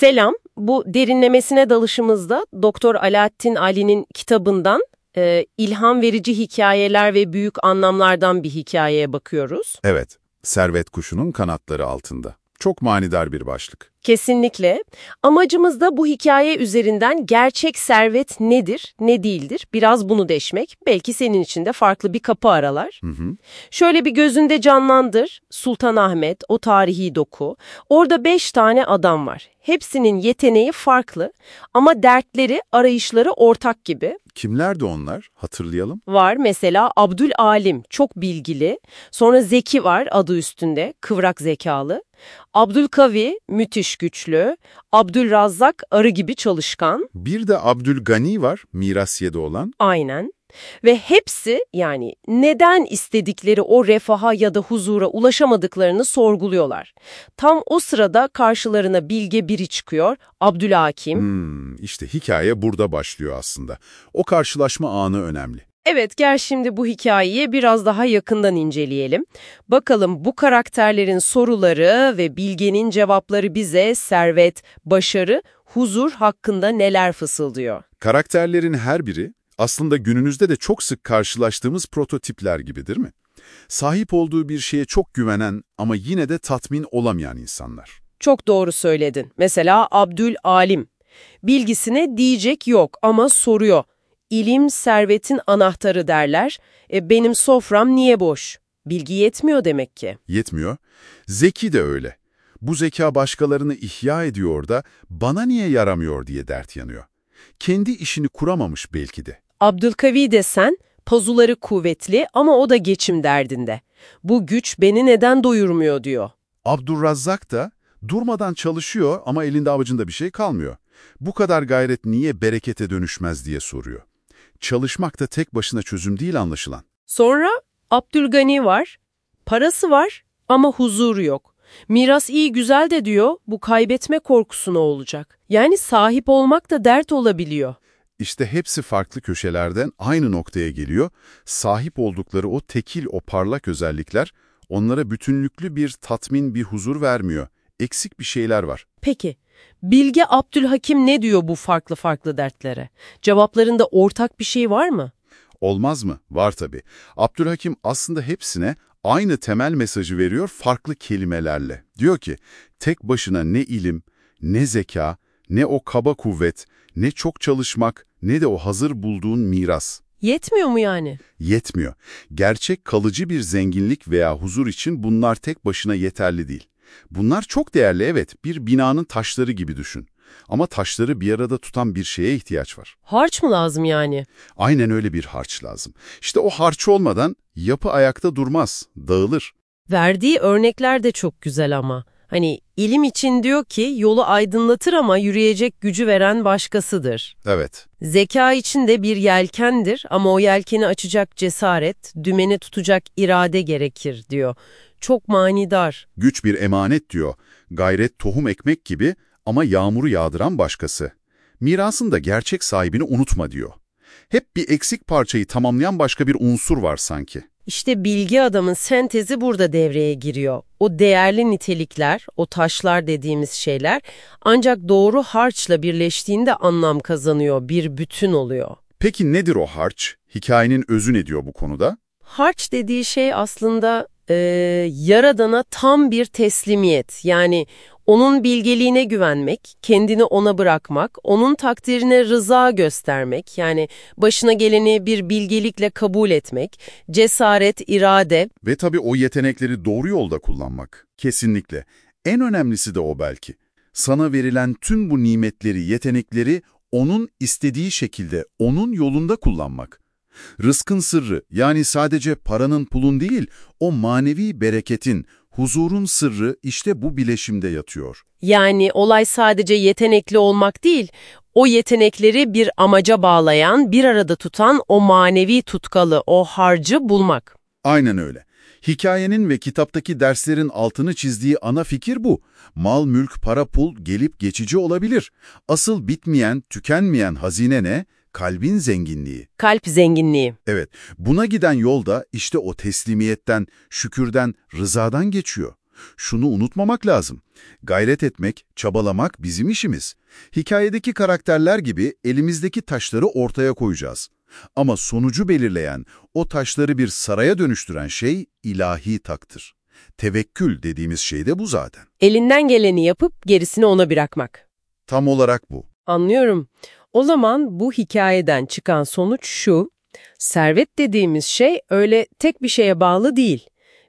Selam. Bu derinlemesine dalışımızda Doktor Alaaddin Ali'nin kitabından e, ilham verici hikayeler ve büyük anlamlardan bir hikayeye bakıyoruz. Evet, servet kuşunun kanatları altında. Çok manidar bir başlık. Kesinlikle. Amacımız da bu hikaye üzerinden gerçek servet nedir, ne değildir biraz bunu deşmek. Belki senin için de farklı bir kapı aralar. Hı hı. Şöyle bir gözünde canlandır. Sultanahmet, o tarihi doku. Orada beş tane adam var. Hepsinin yeteneği farklı ama dertleri, arayışları ortak gibi. Kimlerdi onlar? Hatırlayalım. Var mesela Abdül Alim, çok bilgili. Sonra Zeki var adı üstünde, kıvrak zekalı. Abdülkavi, müthiş güçlü. Abdülrazzak, arı gibi çalışkan. Bir de Abdülgani var, miras yedi olan. Aynen. Ve hepsi yani neden istedikleri o refaha ya da huzura ulaşamadıklarını sorguluyorlar. Tam o sırada karşılarına bilge biri çıkıyor, Abdülhakim. Hmm, işte hikaye burada başlıyor aslında. O karşılaşma anı önemli. Evet, gel şimdi bu hikayeyi biraz daha yakından inceleyelim. Bakalım bu karakterlerin soruları ve bilgenin cevapları bize servet, başarı, huzur hakkında neler fısıldıyor. Karakterlerin her biri aslında günümüzde de çok sık karşılaştığımız prototipler gibi değil mi? Sahip olduğu bir şeye çok güvenen ama yine de tatmin olamayan insanlar. Çok doğru söyledin. Mesela Abdül Alim. Bilgisine diyecek yok ama soruyor. İlim servetin anahtarı derler. E, benim sofram niye boş? Bilgi yetmiyor demek ki. Yetmiyor. Zeki de öyle. Bu zeka başkalarını ihya ediyor da bana niye yaramıyor diye dert yanıyor. Kendi işini kuramamış belki de. Abdülkavi desen, pazuları kuvvetli ama o da geçim derdinde. Bu güç beni neden doyurmuyor diyor. Abdurrazzak da durmadan çalışıyor ama elinde avucunda bir şey kalmıyor. Bu kadar gayret niye berekete dönüşmez diye soruyor. Çalışmak da tek başına çözüm değil anlaşılan. Sonra Abdülgani var, parası var ama huzuru yok. Miras iyi güzel de diyor, bu kaybetme korkusu ne olacak? Yani sahip olmak da dert olabiliyor. İşte hepsi farklı köşelerden aynı noktaya geliyor. Sahip oldukları o tekil, o parlak özellikler onlara bütünlüklü bir tatmin, bir huzur vermiyor. Eksik bir şeyler var. Peki, Bilge Abdülhakim ne diyor bu farklı farklı dertlere? Cevaplarında ortak bir şey var mı? Olmaz mı? Var tabii. Abdülhakim aslında hepsine aynı temel mesajı veriyor farklı kelimelerle. Diyor ki, tek başına ne ilim, ne zeka, ne o kaba kuvvet, ne çok çalışmak, ne de o hazır bulduğun miras. Yetmiyor mu yani? Yetmiyor. Gerçek kalıcı bir zenginlik veya huzur için bunlar tek başına yeterli değil. Bunlar çok değerli evet, bir binanın taşları gibi düşün. Ama taşları bir arada tutan bir şeye ihtiyaç var. Harç mı lazım yani? Aynen öyle bir harç lazım. İşte o harç olmadan yapı ayakta durmaz, dağılır. Verdiği örnekler de çok güzel ama. Hani ilim için diyor ki yolu aydınlatır ama yürüyecek gücü veren başkasıdır. Evet. Zeka için de bir yelkendir ama o yelkeni açacak cesaret, dümeni tutacak irade gerekir diyor. Çok manidar. Güç bir emanet diyor. Gayret tohum ekmek gibi ama yağmuru yağdıran başkası. Mirasın da gerçek sahibini unutma diyor. Hep bir eksik parçayı tamamlayan başka bir unsur var sanki. İşte bilgi adamın sentezi burada devreye giriyor. O değerli nitelikler, o taşlar dediğimiz şeyler ancak doğru harçla birleştiğinde anlam kazanıyor, bir bütün oluyor. Peki nedir o harç? Hikayenin özü ne diyor bu konuda? Harç dediği şey aslında e, Yaradan'a tam bir teslimiyet. Yani onun bilgeliğine güvenmek, kendini ona bırakmak, onun takdirine rıza göstermek, yani başına geleni bir bilgelikle kabul etmek, cesaret, irade. Ve tabii o yetenekleri doğru yolda kullanmak. Kesinlikle. En önemlisi de o belki. Sana verilen tüm bu nimetleri, yetenekleri onun istediği şekilde, onun yolunda kullanmak. Rızkın sırrı yani sadece paranın pulun değil, o manevi bereketin, huzurun sırrı işte bu bileşimde yatıyor. Yani olay sadece yetenekli olmak değil, o yetenekleri bir amaca bağlayan, bir arada tutan o manevi tutkalı, o harcı bulmak. Aynen öyle. Hikayenin ve kitaptaki derslerin altını çizdiği ana fikir bu. Mal, mülk, para, pul gelip geçici olabilir. Asıl bitmeyen, tükenmeyen hazine ne? Kalbin zenginliği. Kalp zenginliği. Evet, buna giden yol da işte o teslimiyetten, şükürden, rızadan geçiyor. Şunu unutmamak lazım. Gayret etmek, çabalamak bizim işimiz. Hikayedeki karakterler gibi elimizdeki taşları ortaya koyacağız. Ama sonucu belirleyen, o taşları bir saraya dönüştüren şey ilahi taktır. Tevekkül dediğimiz şey de bu zaten. Elinden geleni yapıp gerisini ona bırakmak. Tam olarak bu. Anlıyorum. O zaman bu hikayeden çıkan sonuç şu. Servet dediğimiz şey öyle tek bir şeye bağlı değil.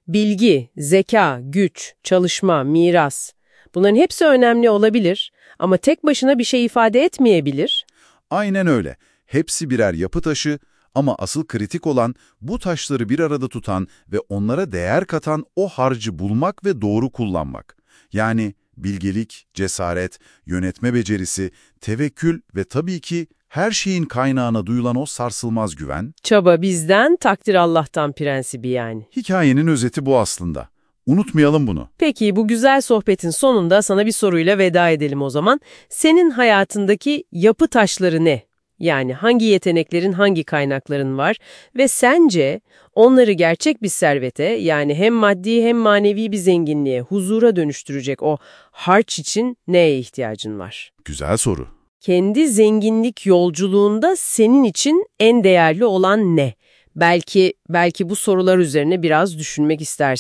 Bilgi, zeka, güç, çalışma, miras. Bunların hepsi önemli olabilir ama tek başına bir şey ifade etmeyebilir. Aynen öyle. Hepsi birer yapı taşı ama asıl kritik olan bu taşları bir arada tutan ve onlara değer katan o harcı bulmak ve doğru kullanmak. Yani bilgelik, cesaret, yönetme becerisi, tevekkül ve tabii ki her şeyin kaynağına duyulan o sarsılmaz güven. Çaba bizden, takdir Allah'tan prensibi yani. Hikayenin özeti bu aslında. Unutmayalım bunu. Peki bu güzel sohbetin sonunda sana bir soruyla veda edelim o zaman. Senin hayatındaki yapı taşları ne? Yani hangi yeteneklerin hangi kaynakların var ve sence onları gerçek bir servete yani hem maddi hem manevi bir zenginliğe, huzura dönüştürecek o harç için neye ihtiyacın var? Güzel soru. Kendi zenginlik yolculuğunda senin için en değerli olan ne? Belki belki bu sorular üzerine biraz düşünmek istersin.